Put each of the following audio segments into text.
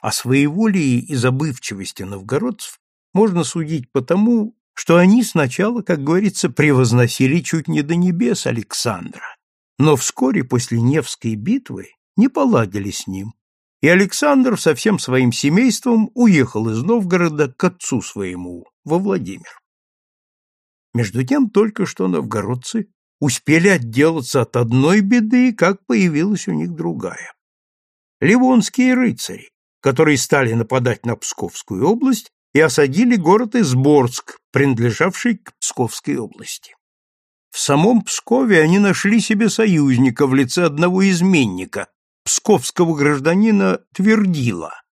О своеволии и забывчивости новгородцев можно судить потому, что они сначала, как говорится, превозносили чуть не до небес Александра, но вскоре после Невской битвы не поладили с ним, и Александр со всем своим семейством уехал из Новгорода к отцу своему, во Владимир. Между тем только что новгородцы успели отделаться от одной беды, как появилась у них другая. Ливонские рыцари, которые стали нападать на Псковскую область и осадили город Изборск, принадлежавший к Псковской области. В самом Пскове они нашли себе союзника в лице одного изменника, псковского гражданина Твердила,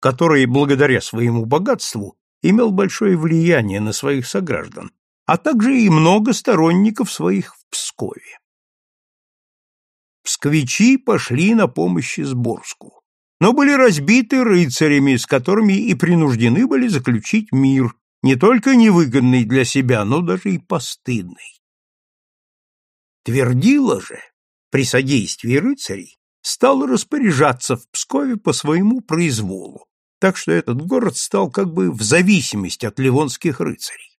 который, благодаря своему богатству, имел большое влияние на своих сограждан, а также и много сторонников своих в Пскове. Псковичи пошли на помощь Изборску, но были разбиты рыцарями, с которыми и принуждены были заключить мир, не только невыгодный для себя, но даже и постыдный. Твердило же, при содействии рыцарей, стал распоряжаться в Пскове по своему произволу, так что этот город стал как бы в зависимости от ливонских рыцарей.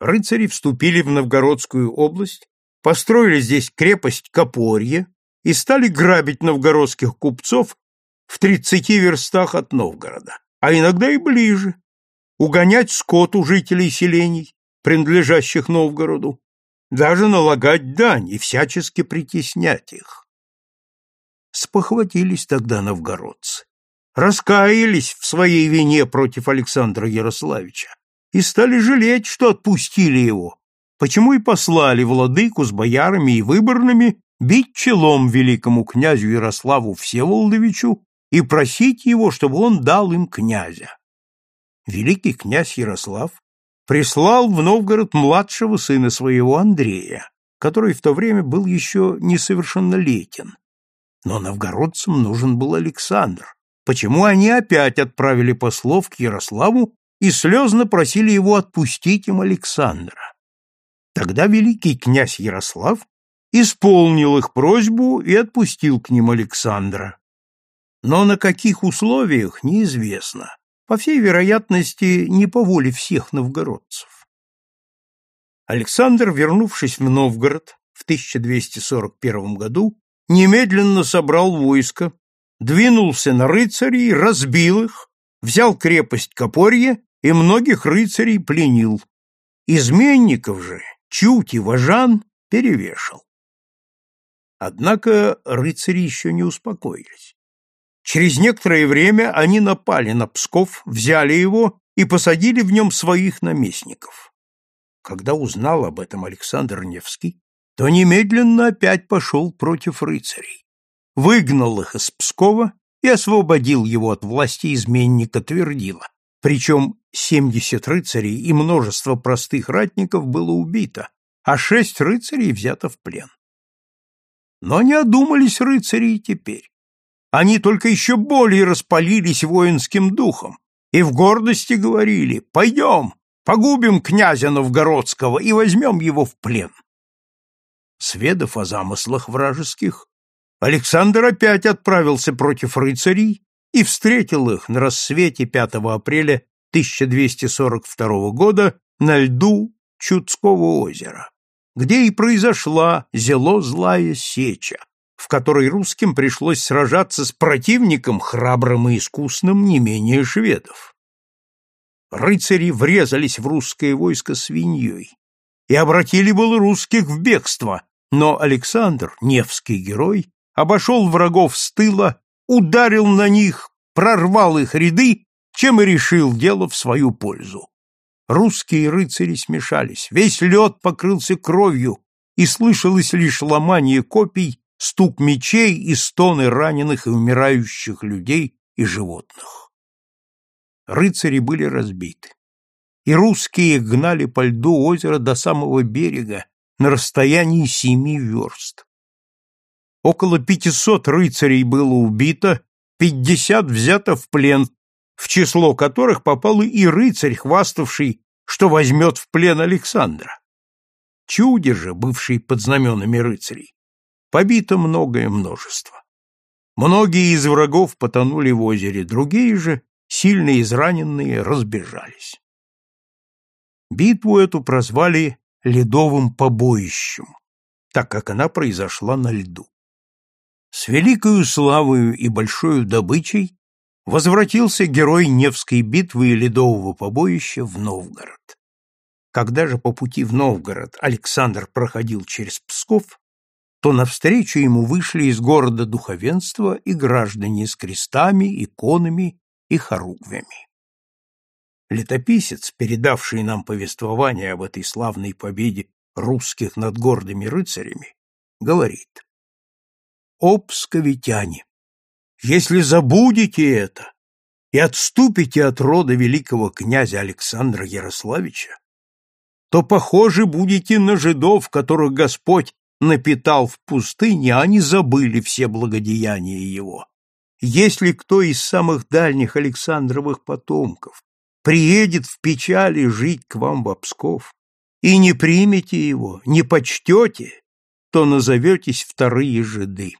Рыцари вступили в Новгородскую область, построили здесь крепость Копорье и стали грабить новгородских купцов в тридцати верстах от Новгорода, а иногда и ближе, угонять скот у жителей селений, принадлежащих Новгороду, даже налагать дань и всячески притеснять их. Спохватились тогда новгородцы, раскаялись в своей вине против Александра Ярославича и стали жалеть, что отпустили его, почему и послали владыку с боярами и выборными бить челом великому князю Ярославу Всеволодовичу и просить его, чтобы он дал им князя. Великий князь Ярослав прислал в Новгород младшего сына своего Андрея, который в то время был еще несовершеннолетен. Но новгородцам нужен был Александр, почему они опять отправили послов к Ярославу и слезно просили его отпустить им Александра. Тогда великий князь Ярослав исполнил их просьбу и отпустил к ним Александра. Но на каких условиях, неизвестно. По всей вероятности, не по воле всех новгородцев. Александр, вернувшись в Новгород в 1241 году, немедленно собрал войско, двинулся на рыцарей, разбил их, взял крепость Копорье и многих рыцарей пленил. Изменников же, чуть и вожан, перевешал. Однако рыцари еще не успокоились. Через некоторое время они напали на Псков, взяли его и посадили в нем своих наместников. Когда узнал об этом Александр Невский, то немедленно опять пошел против рыцарей, выгнал их из Пскова и освободил его от власти изменника Твердила. Причем семьдесят рыцарей и множество простых ратников было убито, а шесть рыцарей взято в плен. Но не одумались рыцари и теперь. Они только еще более распалились воинским духом и в гордости говорили «Пойдем, погубим князя Новгородского и возьмем его в плен». Сведав о замыслах вражеских, Александр опять отправился против рыцарей и встретил их на рассвете 5 апреля 1242 года на льду Чудского озера, где и произошла зело злая сеча, в которой русским пришлось сражаться с противником храбрым и искусным не менее шведов. Рыцари врезались в русское войско свиньей и обратили было русских в бегство, но Александр, Невский герой, обошел врагов с тыла, ударил на них, прорвал их ряды, чем и решил дело в свою пользу. Русские рыцари смешались, весь лед покрылся кровью, и слышалось лишь ломание копий, стук мечей и стоны раненых и умирающих людей и животных. Рыцари были разбиты, и русские гнали по льду озера до самого берега на расстоянии семи верст. Около пятисот рыцарей было убито, пятьдесят взято в плен, в число которых попал и рыцарь, хваставший, что возьмет в плен Александра. Чуде же, бывший под знаменами рыцарей, побито многое множество. Многие из врагов потонули в озере, другие же, сильно израненные, разбежались. Битву эту прозвали «ледовым побоищем», так как она произошла на льду. С великою славою и большой добычей возвратился герой Невской битвы и ледового побоища в Новгород. Когда же по пути в Новгород Александр проходил через Псков, то навстречу ему вышли из города духовенства и граждане с крестами, иконами и хоругвями. Летописец, передавший нам повествование об этой славной победе русских над гордыми рыцарями, говорит «О, псковитяне, если забудете это и отступите от рода великого князя Александра Ярославича, то похожи будете на жидов, которых Господь напитал в пустыне, а они забыли все благодеяния его. Если кто из самых дальних Александровых потомков приедет в печали жить к вам в Псков, и не примете его, не почтете, то назоветесь вторые жиды.